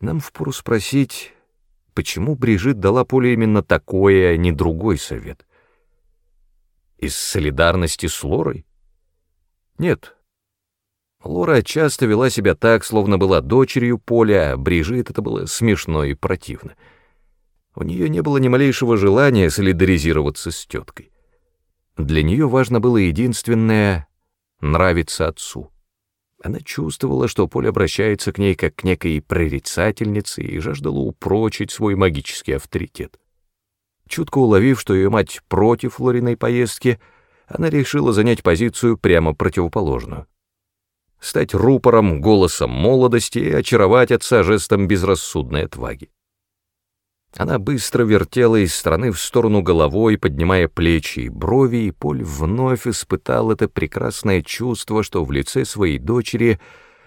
Нам впору спросить, почему Брижит дала Поле именно такой, а не другой совет. Из солидарности с Лорой? Нет. Лора часто вела себя так, словно была дочерью Поля, а Брижит это было смешно и противно. У нее не было ни малейшего желания солидаризироваться с теткой. Для нее важно было единственное — нравиться отцу. Она чувствовала, что Поль обращается к ней как к некой прорицательнице и жаждала упрочить свой магический авторитет. Чутко уловив, что ее мать против Лориной поездки, она решила занять позицию прямо противоположную. Стать рупором, голосом молодости и очаровать отца жестом безрассудной отваги. Она быстро вертела из стороны в сторону головой, поднимая плечи и брови, и Поль вновь испытал это прекрасное чувство, что в лице своей дочери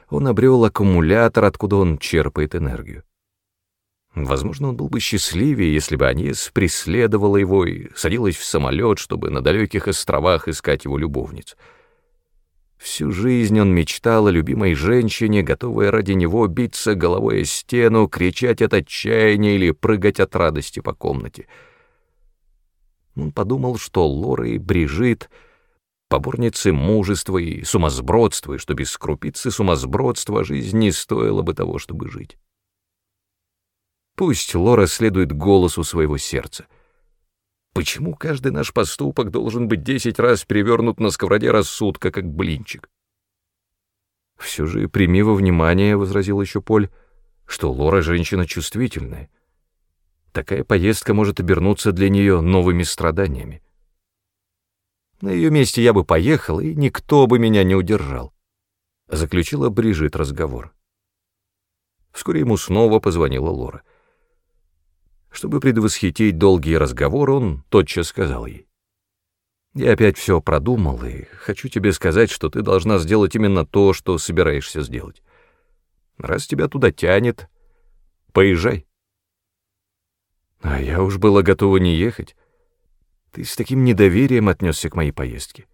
он обрел аккумулятор, откуда он черпает энергию. Возможно, он был бы счастливее, если бы Анис преследовала его и садилась в самолет, чтобы на далеких островах искать его любовниц — Всю жизнь он мечтал о любимой женщине, готовой ради него биться головой о стену, кричать от отчаяния или прыгать от радости по комнате. Он подумал, что Лора и Брижит — поборницы мужества и сумасбродства, и что без крупицы сумасбродства жизнь не стоила бы того, чтобы жить. Пусть Лора следует голосу своего сердца — Почему каждый наш поступок должен быть десять раз перевернут на сковороде рассудка, как блинчик? Все же прими во внимание, — возразил еще Поль, — что Лора женщина чувствительная. Такая поездка может обернуться для нее новыми страданиями. На ее месте я бы поехал, и никто бы меня не удержал. Заключила Брижит разговор. Вскоре ему снова позвонила Лора. Чтобы предвосхитить долгий разговор, он тотчас сказал ей. «Я опять все продумал, и хочу тебе сказать, что ты должна сделать именно то, что собираешься сделать. Раз тебя туда тянет, поезжай». А я уж была готова не ехать. Ты с таким недоверием отнесся к моей поездке.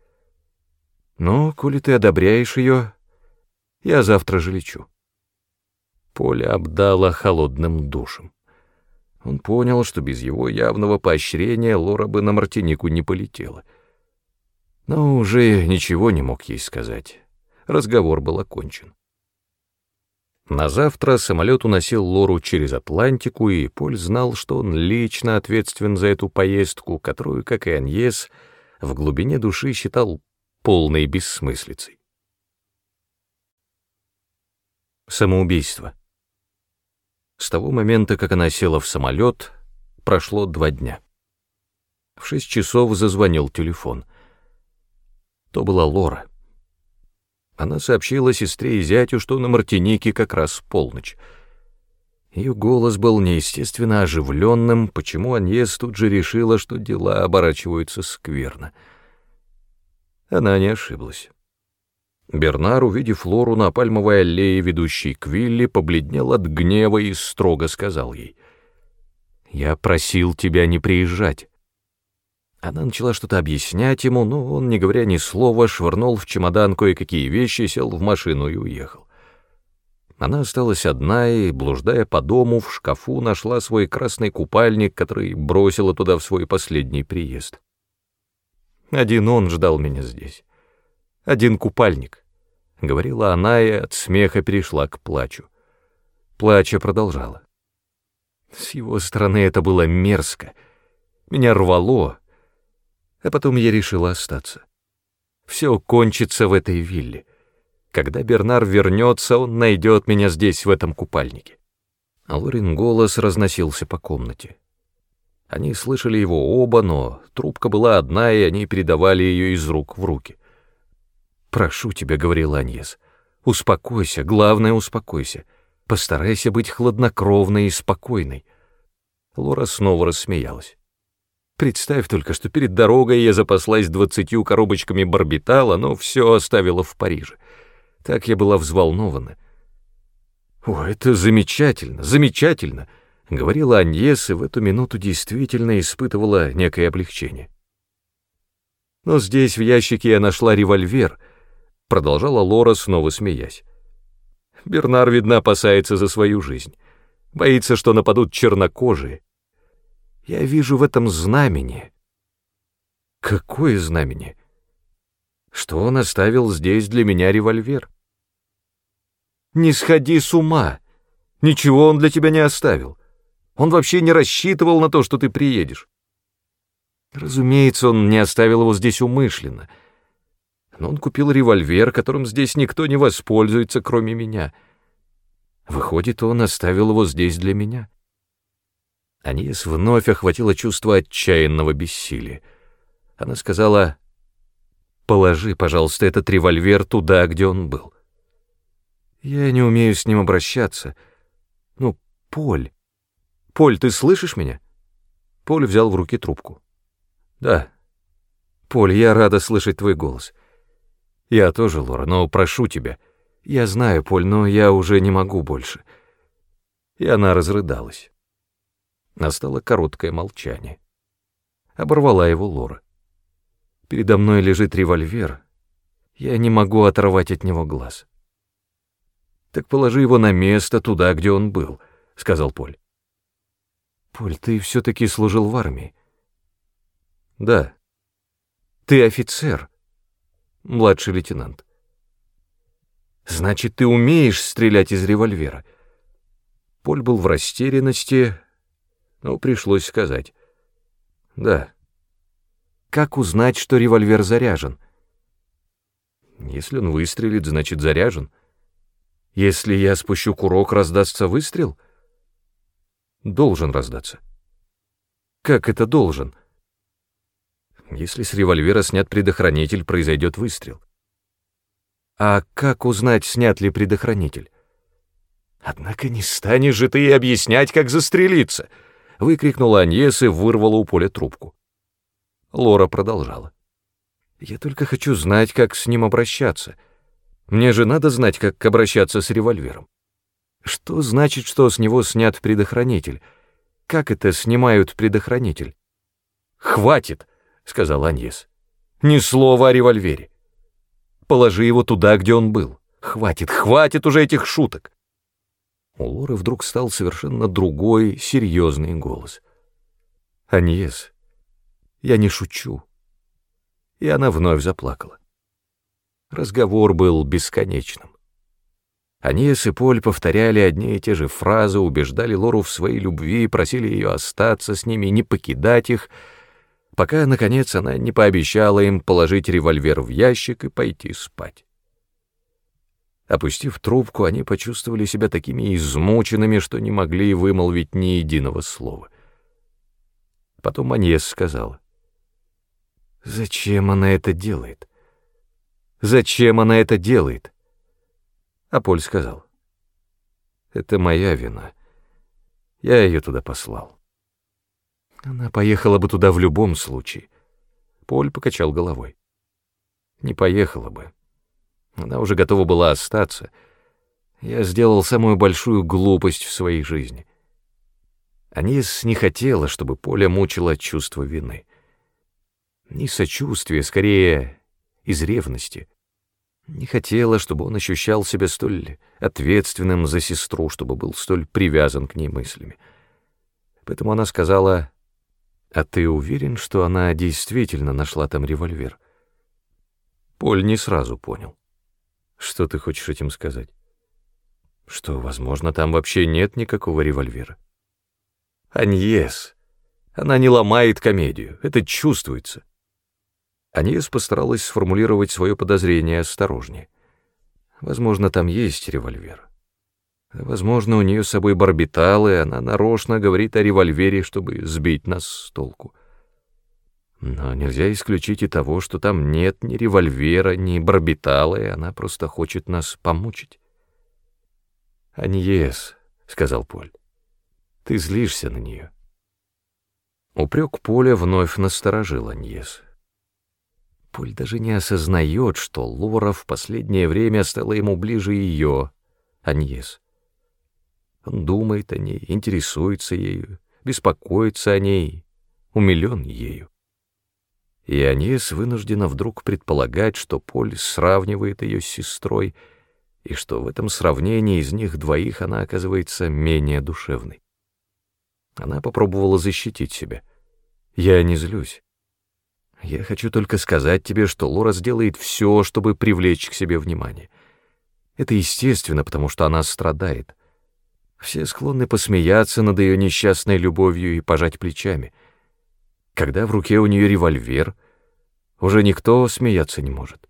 Но, коли ты одобряешь ее, я завтра же лечу. Поле обдало холодным душем. Он понял, что без его явного поощрения Лора бы на Мартинику не полетела. Но уже ничего не мог ей сказать. Разговор был окончен. На завтра самолет уносил Лору через Атлантику, и Поль знал, что он лично ответственен за эту поездку, которую, как и Аньес, в глубине души считал полной бессмыслицей. Самоубийство. С того момента, как она села в самолет, прошло два дня. В шесть часов зазвонил телефон. То была Лора. Она сообщила сестре и зятю, что на Мартинике как раз полночь. Ее голос был неестественно оживленным, почему Аньес тут же решила, что дела оборачиваются скверно. Она не ошиблась. Бернар, увидев Лору на пальмовой аллее, ведущей к вилле, побледнел от гнева и строго сказал ей. «Я просил тебя не приезжать». Она начала что-то объяснять ему, но он, не говоря ни слова, швырнул в чемодан кое-какие вещи, сел в машину и уехал. Она осталась одна и, блуждая по дому, в шкафу нашла свой красный купальник, который бросила туда в свой последний приезд. Один он ждал меня здесь один купальник», — говорила она и от смеха перешла к плачу. Плача продолжала. С его стороны это было мерзко. Меня рвало, а потом я решила остаться. Все кончится в этой вилле. Когда Бернар вернется, он найдет меня здесь, в этом купальнике. А Лорин голос разносился по комнате. Они слышали его оба, но трубка была одна, и они передавали ее из рук в руки. «Прошу тебя», — говорил Аньес, — «успокойся, главное, успокойся. Постарайся быть хладнокровной и спокойной». Лора снова рассмеялась. «Представь только, что перед дорогой я запаслась двадцатью коробочками барбитала, но все оставила в Париже. Так я была взволнована». «О, это замечательно, замечательно!» — говорила Аньес, и в эту минуту действительно испытывала некое облегчение. Но здесь в ящике я нашла револьвер —— продолжала Лора, снова смеясь. «Бернар, видно, опасается за свою жизнь. Боится, что нападут чернокожие. Я вижу в этом знамение. Какое знамение? Что он оставил здесь для меня револьвер? Не сходи с ума. Ничего он для тебя не оставил. Он вообще не рассчитывал на то, что ты приедешь. Разумеется, он не оставил его здесь умышленно. Но он купил револьвер, которым здесь никто не воспользуется, кроме меня. Выходит, он оставил его здесь для меня. Анис вновь охватило чувство отчаянного бессилия. Она сказала, «Положи, пожалуйста, этот револьвер туда, где он был». «Я не умею с ним обращаться. Ну, Поль, Поль, ты слышишь меня?» Поль взял в руки трубку. «Да. Поль, я рада слышать твой голос. Я тоже, Лора, но прошу тебя. Я знаю, Поль, но я уже не могу больше». И она разрыдалась. Настало короткое молчание. Оборвала его Лора. Передо мной лежит револьвер. Я не могу оторвать от него глаз. «Так положи его на место, туда, где он был», — сказал Поль. «Поль, ты все-таки служил в армии?» «Да». «Ты офицер?» «Младший лейтенант». «Значит, ты умеешь стрелять из револьвера?» Поль был в растерянности, но пришлось сказать. «Да». «Как узнать, что револьвер заряжен?» «Если он выстрелит, значит, заряжен. Если я спущу курок, раздастся выстрел?» должен раздаться. Как это должен? Если с револьвера снят предохранитель, произойдет выстрел. А как узнать, снят ли предохранитель? Однако не станешь же ты и объяснять, как застрелиться, выкрикнула Аньес и вырвала у поля трубку. Лора продолжала. Я только хочу знать, как с ним обращаться. Мне же надо знать, как обращаться с револьвером. Что значит, что с него снят предохранитель? Как это снимают предохранитель? «Хватит!» — сказал Аньес. «Ни слова о револьвере. Положи его туда, где он был. Хватит, хватит уже этих шуток!» У Лоры вдруг стал совершенно другой, серьезный голос. «Аньес, я не шучу». И она вновь заплакала. Разговор был бесконечным. Анис и Поль повторяли одни и те же фразы, убеждали Лору в своей любви, просили ее остаться с ними, не покидать их, пока, наконец, она не пообещала им положить револьвер в ящик и пойти спать. Опустив трубку, они почувствовали себя такими измученными, что не могли вымолвить ни единого слова. Потом Аньес сказала, «Зачем она это делает? Зачем она это делает?» А Поль сказал, «Это моя вина. Я ее туда послал». Она поехала бы туда в любом случае. Поль покачал головой. Не поехала бы. Она уже готова была остаться. Я сделал самую большую глупость в своей жизни. Анис не хотела, чтобы Поля мучила чувство вины. Не сочувствие, скорее, из ревности. Не хотела, чтобы он ощущал себя столь ответственным за сестру, чтобы был столь привязан к ней мыслями. Поэтому она сказала, «А ты уверен, что она действительно нашла там револьвер?» Поль не сразу понял. «Что ты хочешь этим сказать?» «Что, возможно, там вообще нет никакого револьвера?» «Аньес! Она не ломает комедию, это чувствуется». Аньес постаралась сформулировать свое подозрение осторожнее. Возможно, там есть револьвер. Возможно, у нее с собой барбитал, и она нарочно говорит о револьвере, чтобы сбить нас с толку. Но нельзя исключить и того, что там нет ни револьвера, ни барбитала, и она просто хочет нас помучить. «Аньес», — сказал Поль, — «ты злишься на нее». Упрек Поля вновь насторожил Аньес. Поль даже не осознает, что Лора в последнее время стала ему ближе ее, Аньес. Он думает о ней, интересуется ею, беспокоится о ней, умилен ею. И Аньес вынуждена вдруг предполагать, что Поль сравнивает ее с сестрой и что в этом сравнении из них двоих она оказывается менее душевной. Она попробовала защитить себя. «Я не злюсь. Я хочу только сказать тебе, что Лора сделает все, чтобы привлечь к себе внимание. Это естественно, потому что она страдает. Все склонны посмеяться над ее несчастной любовью и пожать плечами. Когда в руке у нее револьвер, уже никто смеяться не может.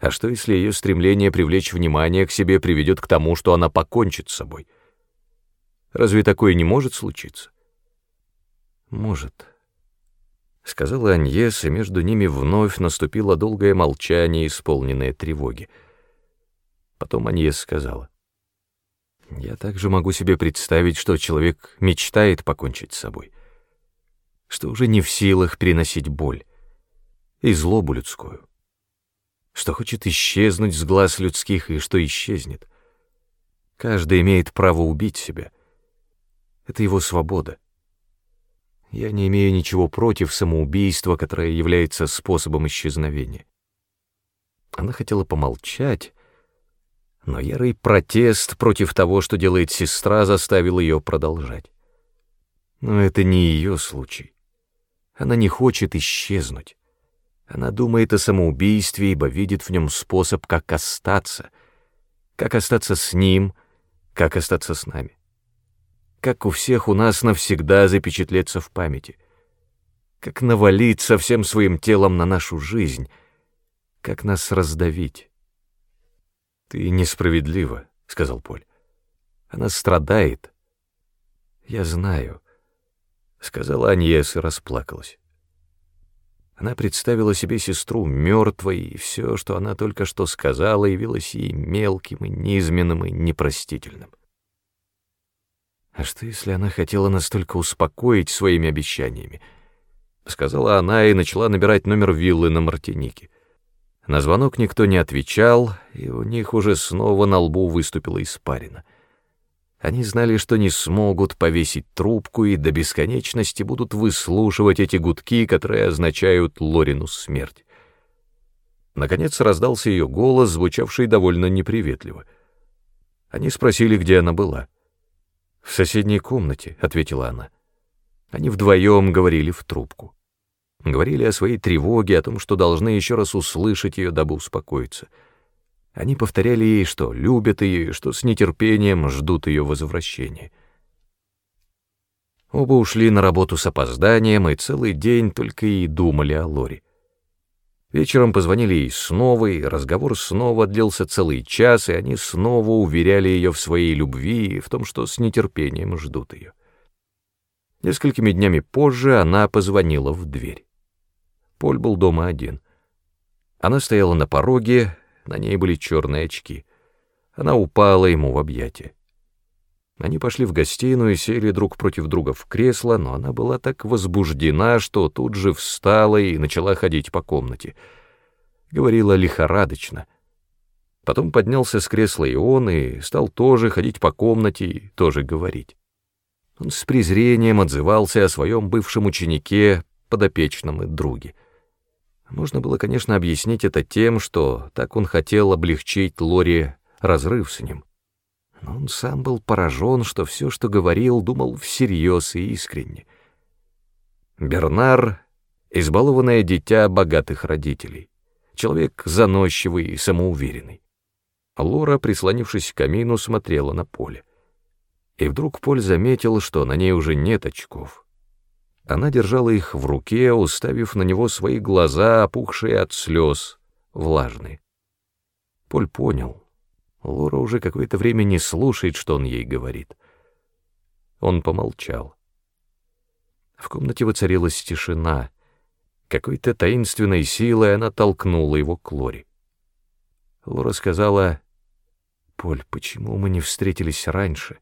А что, если ее стремление привлечь внимание к себе приведет к тому, что она покончит с собой? Разве такое не может случиться? Может сказала Аньес, и между ними вновь наступило долгое молчание, исполненное тревоги. Потом Аньес сказала, «Я также могу себе представить, что человек мечтает покончить с собой, что уже не в силах переносить боль и злобу людскую, что хочет исчезнуть с глаз людских и что исчезнет. Каждый имеет право убить себя. Это его свобода. Я не имею ничего против самоубийства, которое является способом исчезновения. Она хотела помолчать, но ярый протест против того, что делает сестра, заставил ее продолжать. Но это не ее случай. Она не хочет исчезнуть. Она думает о самоубийстве, ибо видит в нем способ, как остаться, как остаться с ним, как остаться с нами как у всех у нас навсегда запечатлеться в памяти, как навалиться всем своим телом на нашу жизнь, как нас раздавить. «Ты несправедлива», — сказал Поль. «Она страдает». «Я знаю», — сказала Аньес и расплакалась. Она представила себе сестру мертвой, и все, что она только что сказала, явилось ей мелким и низменным и непростительным. А что, если она хотела настолько успокоить своими обещаниями? Сказала она и начала набирать номер виллы на Мартинике. На звонок никто не отвечал, и у них уже снова на лбу выступила испарина. Они знали, что не смогут повесить трубку и до бесконечности будут выслушивать эти гудки, которые означают Лорину смерть. Наконец раздался ее голос, звучавший довольно неприветливо. Они спросили, где она была. «В соседней комнате», — ответила она. Они вдвоем говорили в трубку. Говорили о своей тревоге, о том, что должны еще раз услышать ее, дабы успокоиться. Они повторяли ей, что любят ее, что с нетерпением ждут ее возвращения. Оба ушли на работу с опозданием и целый день только и думали о Лоре. Вечером позвонили ей снова, и разговор снова длился целый час, и они снова уверяли ее в своей любви и в том, что с нетерпением ждут ее. Несколькими днями позже она позвонила в дверь. Поль был дома один. Она стояла на пороге, на ней были черные очки. Она упала ему в объятия. Они пошли в гостиную и сели друг против друга в кресло, но она была так возбуждена, что тут же встала и начала ходить по комнате. Говорила лихорадочно. Потом поднялся с кресла и он, и стал тоже ходить по комнате и тоже говорить. Он с презрением отзывался о своем бывшем ученике, подопечном и друге. Можно было, конечно, объяснить это тем, что так он хотел облегчить Лори разрыв с ним. Но он сам был поражен, что все, что говорил, думал всерьез и искренне. Бернар — избалованное дитя богатых родителей, человек заносчивый и самоуверенный. Лора, прислонившись к камину, смотрела на поле. И вдруг Поль заметил, что на ней уже нет очков. Она держала их в руке, уставив на него свои глаза, опухшие от слез, влажные. Поль понял — Лора уже какое-то время не слушает, что он ей говорит. Он помолчал. В комнате воцарилась тишина. Какой-то таинственной силой она толкнула его к Лоре. Лора сказала, «Поль, почему мы не встретились раньше,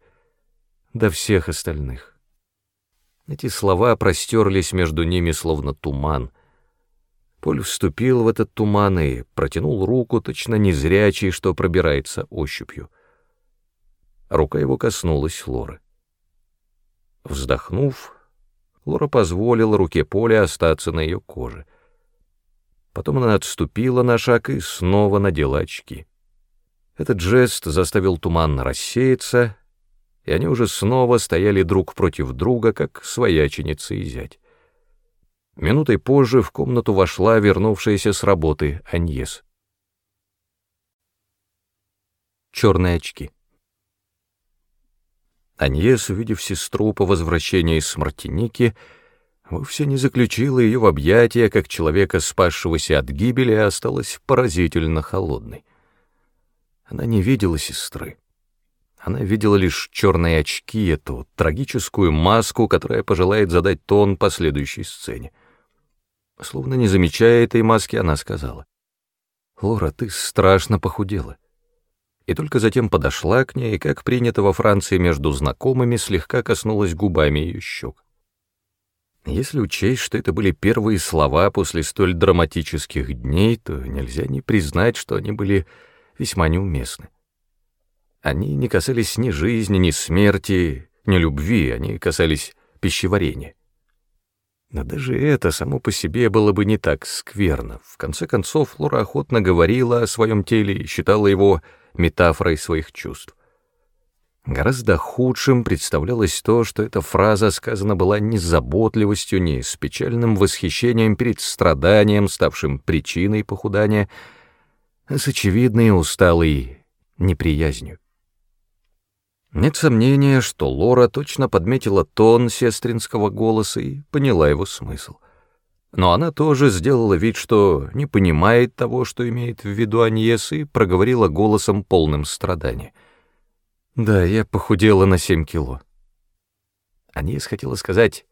до всех остальных?» Эти слова простерлись между ними, словно туман. Поль вступил в этот туман и протянул руку, точно незрячий, что пробирается ощупью. Рука его коснулась Лоры. Вздохнув, Лора позволила руке Поля остаться на ее коже. Потом она отступила на шаг и снова надела очки. Этот жест заставил туман рассеяться, и они уже снова стояли друг против друга, как свояченица и зять. Минутой позже в комнату вошла вернувшаяся с работы Аньес. Черные очки. Аньес, увидев сестру по возвращении из Мартиники, вовсе не заключила ее в объятия, как человека, спасшегося от гибели, а осталась поразительно холодной. Она не видела сестры. Она видела лишь черные очки, эту трагическую маску, которая пожелает задать тон последующей сцене. Словно не замечая этой маски, она сказала, «Лора, ты страшно похудела». И только затем подошла к ней, и, как принято во Франции между знакомыми, слегка коснулась губами ее щек. Если учесть, что это были первые слова после столь драматических дней, то нельзя не признать, что они были весьма неуместны. Они не касались ни жизни, ни смерти, ни любви, они касались пищеварения. Но даже это само по себе было бы не так скверно. В конце концов, Лора охотно говорила о своем теле и считала его метафорой своих чувств. Гораздо худшим представлялось то, что эта фраза сказана была не с заботливостью, не с печальным восхищением перед страданием, ставшим причиной похудания, а с очевидной усталой неприязнью. Нет сомнения, что Лора точно подметила тон сестринского голоса и поняла его смысл. Но она тоже сделала вид, что не понимает того, что имеет в виду Аньес, и проговорила голосом полным страдания. «Да, я похудела на семь кило». Аньес хотела сказать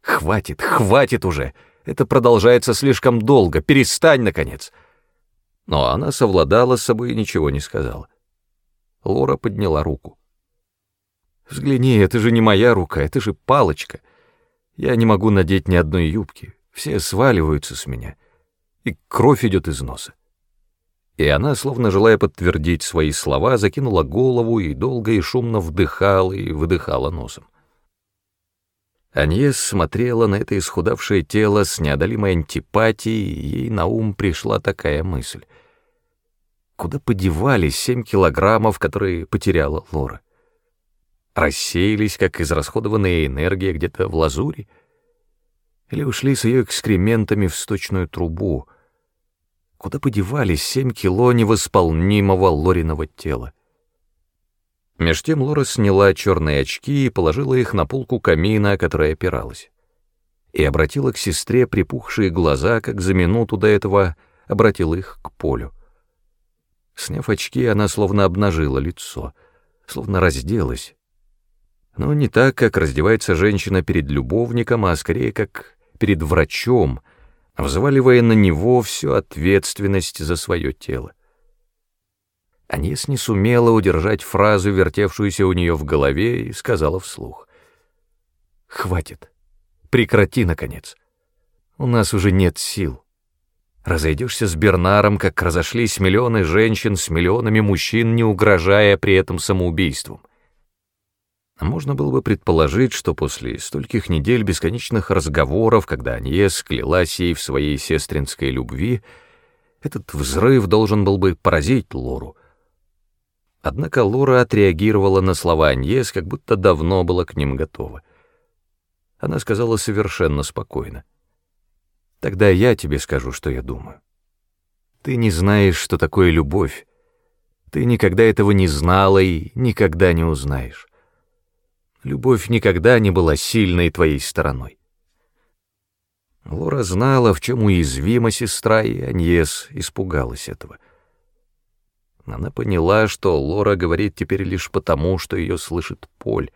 «Хватит, хватит уже! Это продолжается слишком долго, перестань, наконец!» Но она совладала с собой и ничего не сказала. Лора подняла руку. Взгляни, это же не моя рука, это же палочка. Я не могу надеть ни одной юбки, все сваливаются с меня, и кровь идет из носа. И она, словно желая подтвердить свои слова, закинула голову и долго и шумно вдыхала и выдыхала носом. Аньес смотрела на это исхудавшее тело с неодолимой антипатией, и ей на ум пришла такая мысль. Куда подевались семь килограммов, которые потеряла Лора? Рассеялись, как израсходованная энергия где-то в лазуре, или ушли с ее экскрементами в сточную трубу, куда подевались семь кило невосполнимого Лориного тела. Меж тем Лора сняла черные очки и положила их на полку камина, которая опиралась, и обратила к сестре припухшие глаза, как за минуту до этого обратила их к полю. Сняв очки, она словно обнажила лицо, словно разделась, но не так, как раздевается женщина перед любовником, а скорее как перед врачом, взваливая на него всю ответственность за свое тело. Анис не сумела удержать фразу, вертевшуюся у нее в голове, и сказала вслух. «Хватит. Прекрати, наконец. У нас уже нет сил. Разойдешься с Бернаром, как разошлись миллионы женщин с миллионами мужчин, не угрожая при этом самоубийством. А можно было бы предположить, что после стольких недель бесконечных разговоров, когда Аньес клялась ей в своей сестринской любви, этот взрыв должен был бы поразить Лору. Однако Лора отреагировала на слова Аньес, как будто давно была к ним готова. Она сказала совершенно спокойно. «Тогда я тебе скажу, что я думаю. Ты не знаешь, что такое любовь. Ты никогда этого не знала и никогда не узнаешь любовь никогда не была сильной твоей стороной. Лора знала, в чем уязвима сестра, и Аньес испугалась этого. Она поняла, что Лора говорит теперь лишь потому, что ее слышит Поль.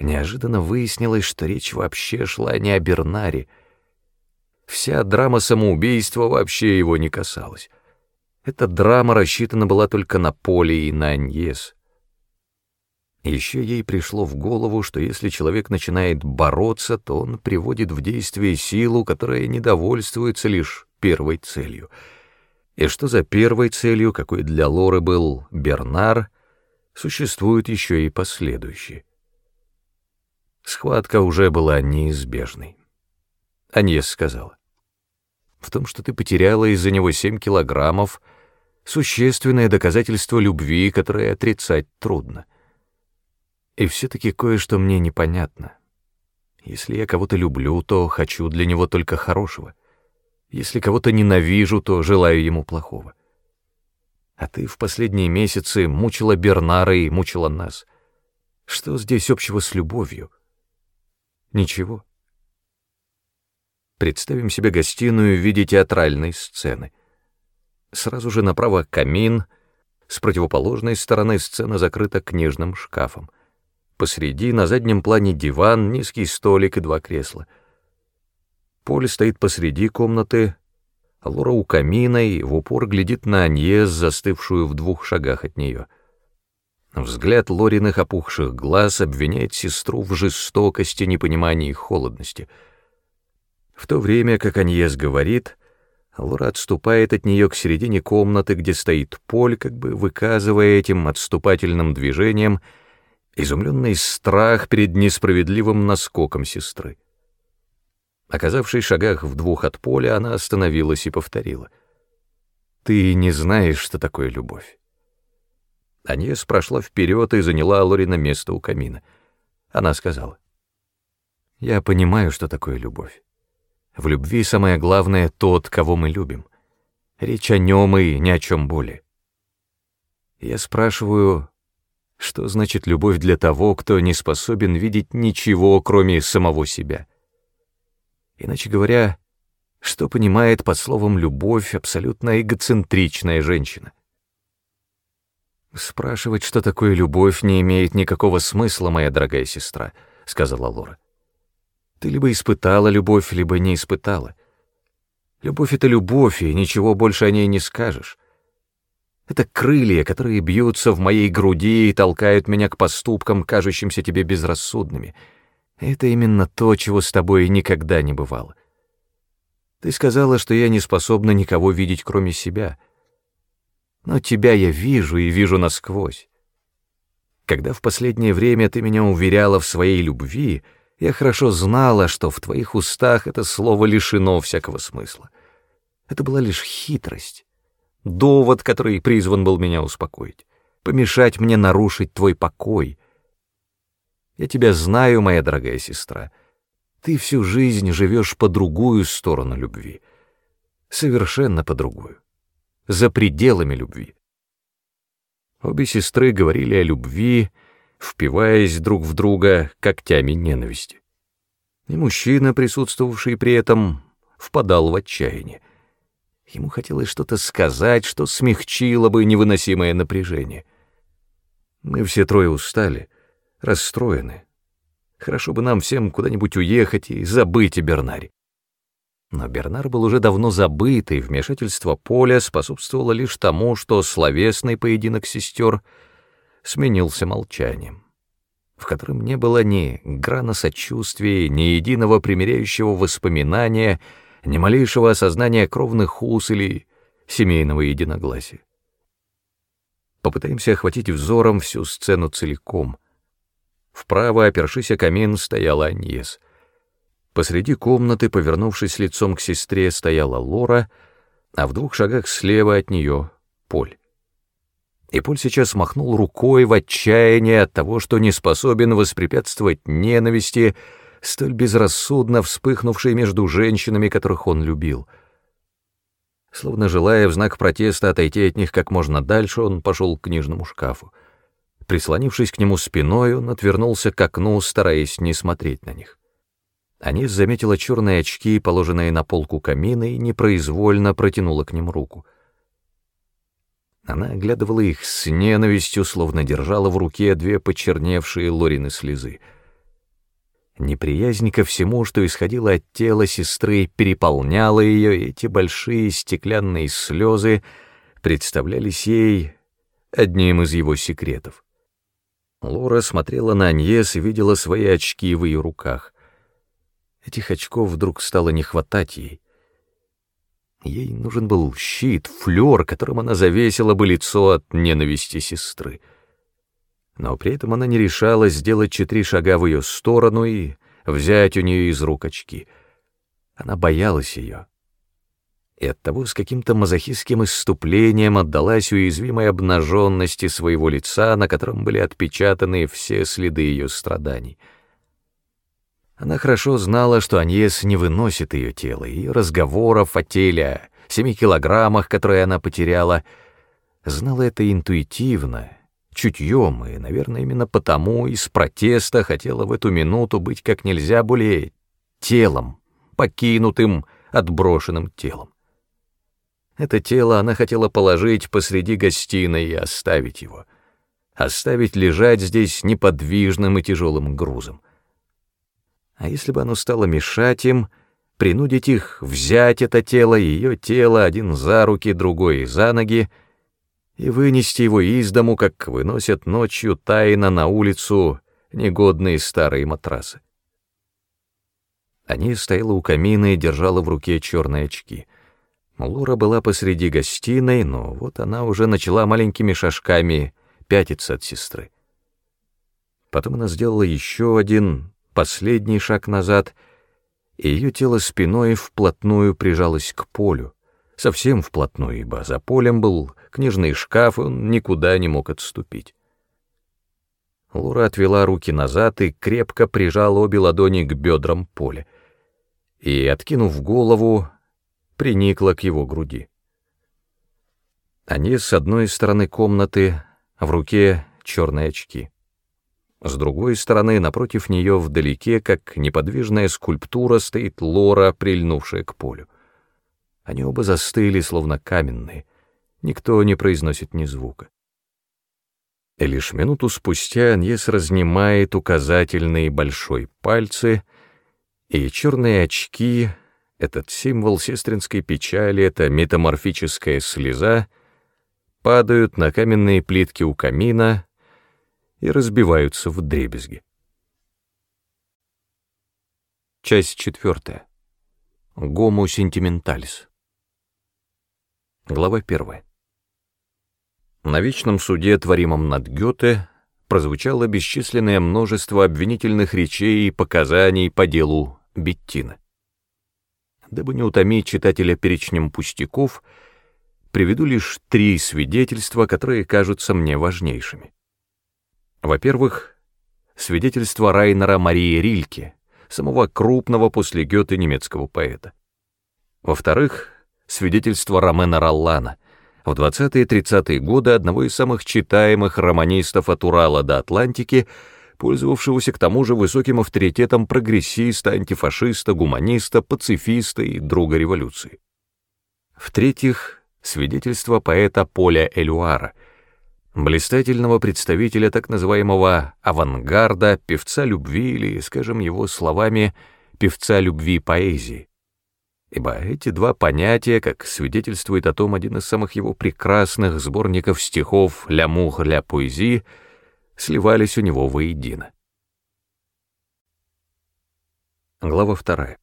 Неожиданно выяснилось, что речь вообще шла не о Бернаре. Вся драма самоубийства вообще его не касалась. Эта драма рассчитана была только на Поле и на Аньес — еще ей пришло в голову, что если человек начинает бороться, то он приводит в действие силу, которая недовольствуется лишь первой целью. И что за первой целью, какой для Лоры был Бернар, существуют еще и последующие. Схватка уже была неизбежной. Аньес сказала, «В том, что ты потеряла из-за него семь килограммов, существенное доказательство любви, которое отрицать трудно. И все-таки кое-что мне непонятно. Если я кого-то люблю, то хочу для него только хорошего. Если кого-то ненавижу, то желаю ему плохого. А ты в последние месяцы мучила Бернара и мучила нас. Что здесь общего с любовью? Ничего. Представим себе гостиную в виде театральной сцены. Сразу же направо камин, с противоположной стороны сцена закрыта книжным шкафом. Посреди, на заднем плане диван, низкий столик и два кресла. Поле стоит посреди комнаты, Лора у камина и в упор глядит на Аньес, застывшую в двух шагах от нее. Взгляд Лориных опухших глаз обвиняет сестру в жестокости, непонимании и холодности. В то время, как Аньес говорит, Лора отступает от нее к середине комнаты, где стоит Поль, как бы выказывая этим отступательным движением изумленный страх перед несправедливым наскоком сестры. Оказавшись в шагах в двух от Поля, она остановилась и повторила. «Ты не знаешь, что такое любовь». Аньес прошла вперед и заняла Лорина место у камина. Она сказала. «Я понимаю, что такое любовь. В любви самое главное — тот, кого мы любим. Речь о нем и ни о чем более. Я спрашиваю, что значит любовь для того, кто не способен видеть ничего, кроме самого себя? Иначе говоря, что понимает под словом «любовь» абсолютно эгоцентричная женщина? «Спрашивать, что такое любовь, не имеет никакого смысла, моя дорогая сестра», — сказала Лора. Ты либо испытала любовь, либо не испытала. Любовь — это любовь, и ничего больше о ней не скажешь. Это крылья, которые бьются в моей груди и толкают меня к поступкам, кажущимся тебе безрассудными. Это именно то, чего с тобой никогда не бывало. Ты сказала, что я не способна никого видеть, кроме себя. Но тебя я вижу и вижу насквозь. Когда в последнее время ты меня уверяла в своей любви — я хорошо знала, что в твоих устах это слово лишено всякого смысла. Это была лишь хитрость, довод, который призван был меня успокоить, помешать мне нарушить твой покой. Я тебя знаю, моя дорогая сестра. Ты всю жизнь живешь по другую сторону любви, совершенно по другую, за пределами любви. Обе сестры говорили о любви, впиваясь друг в друга когтями ненависти. И мужчина, присутствовавший при этом, впадал в отчаяние. Ему хотелось что-то сказать, что смягчило бы невыносимое напряжение. Мы все трое устали, расстроены. Хорошо бы нам всем куда-нибудь уехать и забыть о Бернаре. Но Бернар был уже давно забыт, и вмешательство Поля способствовало лишь тому, что словесный поединок сестер — сменился молчанием, в котором не было ни грана сочувствия, ни единого примиряющего воспоминания, ни малейшего осознания кровных уз или семейного единогласия. Попытаемся охватить взором всю сцену целиком. Вправо, опершись о камин, стояла Аньес. Посреди комнаты, повернувшись лицом к сестре, стояла Лора, а в двух шагах слева от нее — Поль. И Поль сейчас махнул рукой в отчаянии от того, что не способен воспрепятствовать ненависти, столь безрассудно вспыхнувшей между женщинами, которых он любил. Словно желая в знак протеста отойти от них как можно дальше, он пошел к книжному шкафу. Прислонившись к нему спиной, он отвернулся к окну, стараясь не смотреть на них. Анис заметила черные очки, положенные на полку камина, и непроизвольно протянула к ним руку — она оглядывала их с ненавистью, словно держала в руке две почерневшие Лорины слезы. Неприязнь ко всему, что исходило от тела сестры, переполняла ее, и эти большие стеклянные слезы представлялись ей одним из его секретов. Лора смотрела на Аньес и видела свои очки в ее руках. Этих очков вдруг стало не хватать ей. Ей нужен был щит, флёр, которым она завесила бы лицо от ненависти сестры. Но при этом она не решалась сделать четыре шага в ее сторону и взять у нее из рук очки. Она боялась ее. и оттого с каким-то мазохистским исступлением отдалась уязвимой обнаженности своего лица, на котором были отпечатаны все следы ее страданий. Она хорошо знала, что Аньес не выносит ее тело, и разговоров о теле, семи килограммах, которые она потеряла, знала это интуитивно, чутьем, и, наверное, именно потому из протеста хотела в эту минуту быть как нельзя более телом, покинутым, отброшенным телом. Это тело она хотела положить посреди гостиной и оставить его. Оставить лежать здесь неподвижным и тяжелым грузом. А если бы оно стало мешать им, принудить их взять это тело, ее тело, один за руки, другой за ноги, и вынести его из дому, как выносят ночью тайно на улицу негодные старые матрасы. Они стояла у камина и держала в руке черные очки — Лора была посреди гостиной, но вот она уже начала маленькими шажками пятиться от сестры. Потом она сделала еще один, последний шаг назад, и ее тело спиной вплотную прижалось к полю, совсем вплотную, ибо за полем был книжный шкаф, и он никуда не мог отступить. Лора отвела руки назад и крепко прижала обе ладони к бедрам поля. И, откинув голову, приникла к его груди. Они с одной стороны комнаты, в руке черные очки. С другой стороны, напротив нее вдалеке, как неподвижная скульптура, стоит Лора, прильнувшая к полю. Они оба застыли, словно каменные. Никто не произносит ни звука. И лишь минуту спустя Аньес разнимает указательные большой пальцы, и черные очки этот символ сестринской печали, эта метаморфическая слеза, падают на каменные плитки у камина и разбиваются в дребезги. Часть четвертая. Гому сентименталис. Глава первая. На вечном суде, творимом над Гёте, прозвучало бесчисленное множество обвинительных речей и показаний по делу Беттина. Дабы не утомить читателя перечнем пустяков, приведу лишь три свидетельства, которые кажутся мне важнейшими. Во-первых, свидетельство Райнера Марии Рильке, самого крупного после Гёте немецкого поэта. Во-вторых, свидетельство Ромена Роллана, в 20-30-е годы одного из самых читаемых романистов от Урала до Атлантики, пользовавшегося к тому же высоким авторитетом прогрессиста, антифашиста, гуманиста, пацифиста и друга революции. В-третьих, свидетельство поэта Поля Элюара, блистательного представителя так называемого авангарда, певца любви или, скажем его словами, певца любви поэзии. Ибо эти два понятия, как свидетельствует о том один из самых его прекрасных сборников стихов «Лямур ля поэзии», сливались у него воедино. Глава вторая.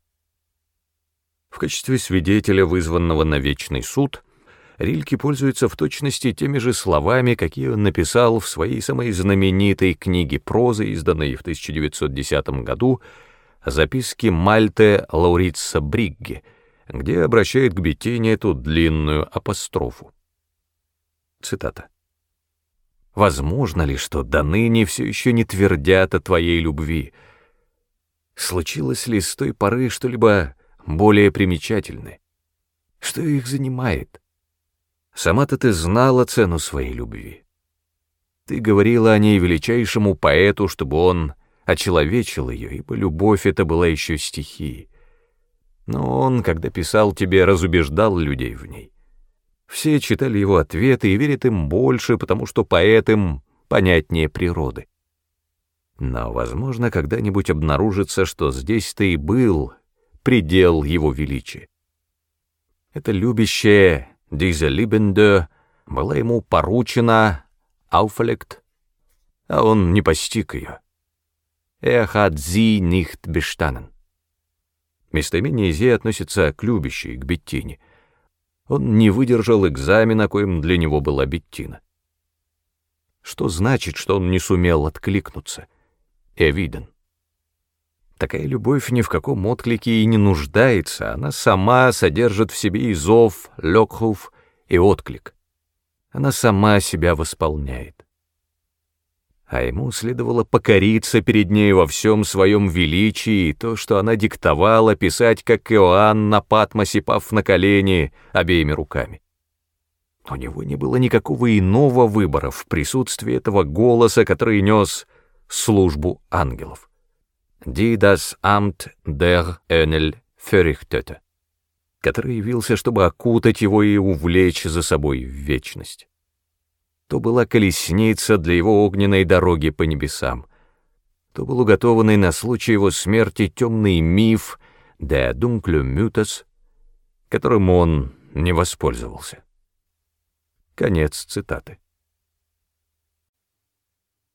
В качестве свидетеля, вызванного на вечный суд, Рильке пользуется в точности теми же словами, какие он написал в своей самой знаменитой книге прозы, изданной в 1910 году, записки Мальте Лаурица Бригге, где обращает к Беттине эту длинную апострофу. Цитата. Возможно ли, что до ныне все еще не твердят о твоей любви? Случилось ли с той поры что-либо более примечательное? Что их занимает? Сама-то ты знала цену своей любви. Ты говорила о ней величайшему поэту, чтобы он очеловечил ее, ибо любовь это была еще стихией. Но он, когда писал тебе, разубеждал людей в ней. Все читали его ответы и верят им больше, потому что поэт им понятнее природы. Но, возможно, когда-нибудь обнаружится, что здесь-то и был предел его величия. Это любящее «Diese Liebende» была ему поручена «Auferlegt», а он не постиг ее. «Er hat sie nicht bestanden». Местоимение «зи» относится к любящей, к Беттине — он не выдержал экзамена, коим для него была Беттина. Что значит, что он не сумел откликнуться? Эвиден. Такая любовь ни в каком отклике и не нуждается, она сама содержит в себе и зов, лёкхуф, и отклик. Она сама себя восполняет. А ему следовало покориться перед ней во всем своем величии, и то, что она диктовала, писать, как Иоанн на Патмосе, пав на колени обеими руками. У него не было никакого иного выбора в присутствии этого голоса, который нес службу ангелов. «Die das Amt der Engel verrichtete», который явился, чтобы окутать его и увлечь за собой в вечность. То была колесница для его огненной дороги по небесам, то был уготованный на случай его смерти темный миф «Der dunkle Mythos», которым он не воспользовался. Конец цитаты.